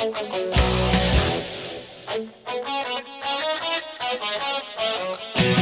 Thank you.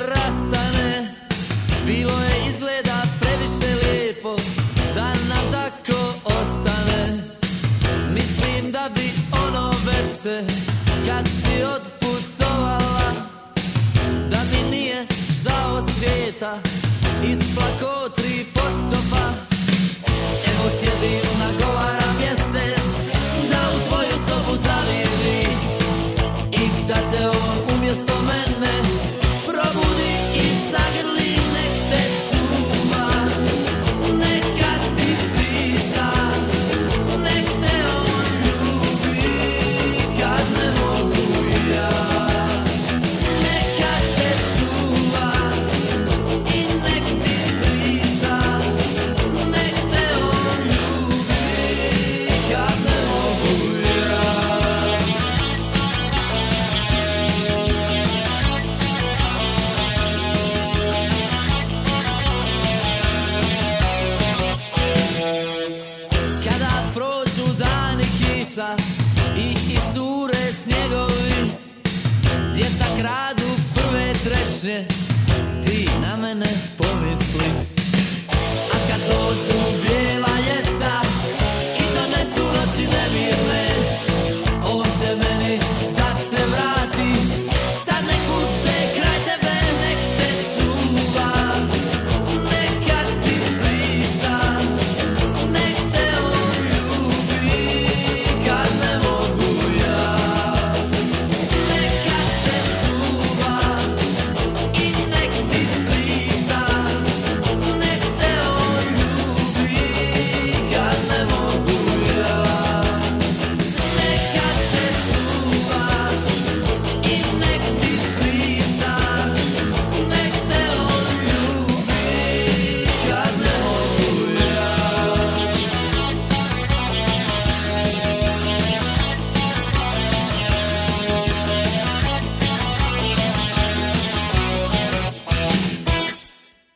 rastane Bilo je izgleda previše lijepo Da nam tako ostane. Mislim da bi ono večer kiša i izure snjegovi Djeca kradu prve trešnje, ti na mene po